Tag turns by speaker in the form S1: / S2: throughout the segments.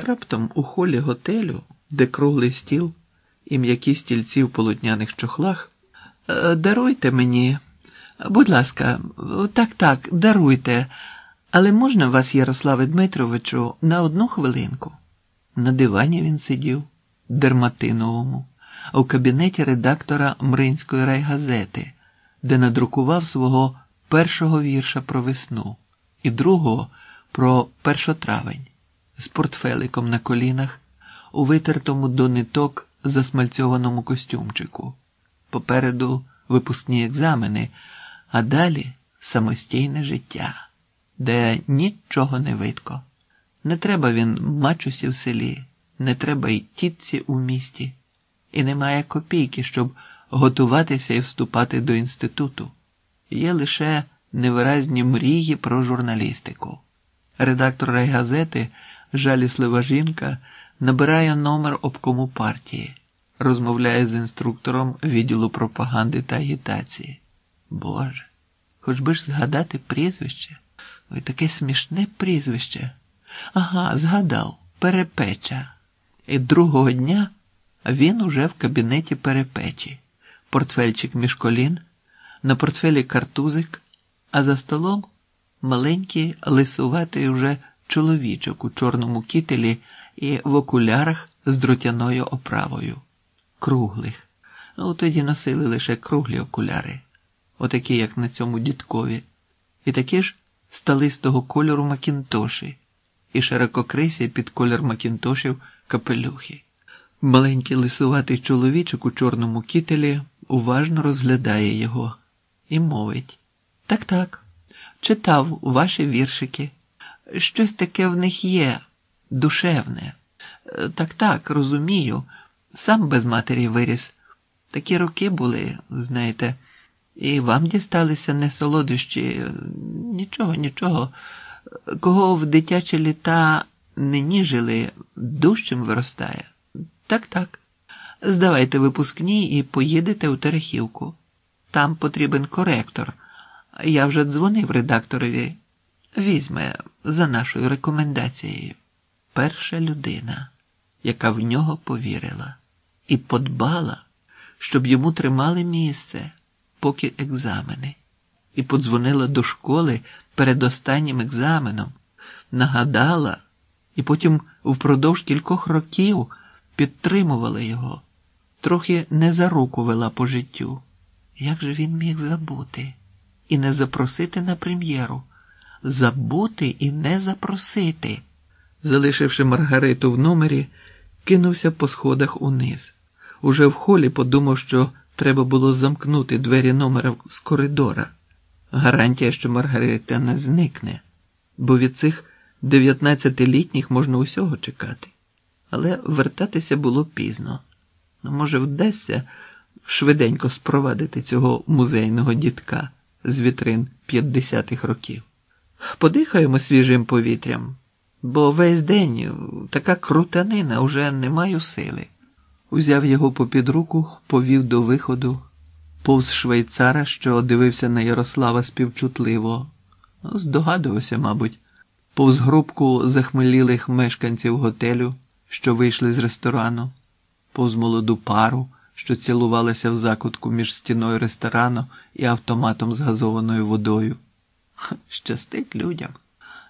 S1: Раптом у холі готелю, де круглий стіл і м'які стільці в полотняних чохлах, «Е, даруйте мені, будь ласка, так, так, даруйте, але можна вас, Ярославе Дмитровичу, на одну хвилинку? На дивані він сидів, дерматиновому, у кабінеті редактора Мринської райгазети, де надрукував свого першого вірша про весну і другого про першотравень з портфеликом на колінах у витертому до ниток засмальцьованому костюмчику. Попереду випускні екзамени, а далі самостійне життя, де нічого не видко. Не треба він мачусі в селі, не треба й тітці у місті, і немає копійки, щоб готуватися і вступати до інституту. Є лише невиразні мрії про журналістику. Редактор райгазети, жаліслива жінка, набирає номер обкому партії, розмовляє з інструктором відділу пропаганди та агітації. Боже, хоч би ж згадати прізвище. Ой, таке смішне прізвище. Ага, згадав, перепеча. І другого дня він уже в кабінеті перепечі, портфельчик між колін, на портфелі картузик, а за столом маленький лисуватий уже чоловічок у чорному кітелі і в окулярах з дротяною оправою. Круглих. Ну, тоді носили лише круглі окуляри, отакі, як на цьому дідкові, і такі ж сталистого кольору макінтоші, і ширококрисі під колір макінтошів капелюхи. Маленький лисуватий чоловічок у чорному кітелі уважно розглядає його і мовить: Так, так, читав ваші віршики. Щось таке в них є, душевне. Так, так, розумію, сам без матері виріс. Такі роки були, знаєте, і вам дісталися не солодощі, нічого, нічого. Кого в дитячі літа не ніжили, дужчим виростає. Так, так. Здавайте випускні і поїдете у Терехівку. Там потрібен коректор. Я вже дзвонив редакторові. Візьме за нашою рекомендацією. Перша людина, яка в нього повірила і подбала, щоб йому тримали місце, поки екзамени, і подзвонила до школи перед останнім екзаменом, нагадала, і потім впродовж кількох років підтримувала його, трохи не за руку вела по життю. Як же він міг забути і не запросити на прем'єру? Забути і не запросити. Залишивши Маргариту в номері, кинувся по сходах униз. Уже в холі подумав, що треба було замкнути двері номера з коридора. Гарантія, що Маргарита не зникне, бо від цих дев'ятнадцятилітніх можна усього чекати. Але вертатися було пізно. Ну, може, вдасться швиденько спровадити цього музейного дітка з вітрин 50-х років. Подихаємо свіжим повітрям, бо весь день така крутанина уже не маю сили. Узяв його попід руку, повів до виходу, повз швейцара, що дивився на Ярослава співчутливо. Здогадувався, мабуть, повз групку захмелілих мешканців готелю, що вийшли з ресторану, повз молоду пару, що цілувалася в закутку між стіною ресторану і автоматом з газованою водою. Щастить людям.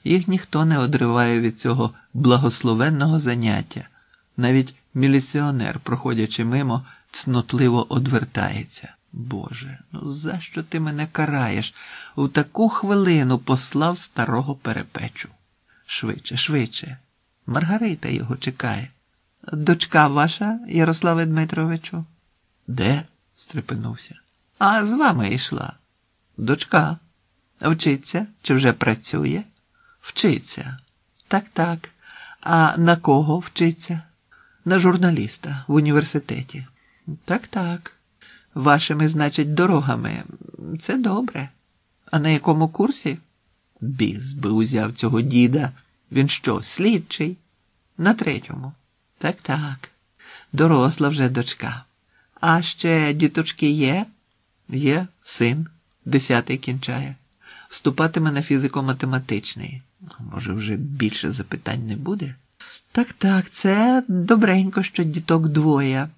S1: Їх ніхто не одриває від цього благословенного заняття. Навіть міліціонер, проходячи мимо, цнотливо одвертається. Боже, ну за що ти мене караєш? У таку хвилину послав старого перепечу. Швидше, швидше. Маргарита його чекає. Дочка ваша, Ярославе Дмитровичу? Де? стрепенувся. А з вами йшла. Дочка. Вчиться чи вже працює? Вчиться. Так, так. А на кого вчиться? На журналіста в університеті. Так, так. Вашими, значить, дорогами. Це добре. А на якому курсі? Біз би узяв цього діда. Він що, слідчий? На третьому. Так, так. Доросла вже дочка. А ще діточки є? Є син, десятий кінчає. Вступатиме на фізико-математичний. Може, вже більше запитань не буде? Так, так, це добренько, що діток двоє.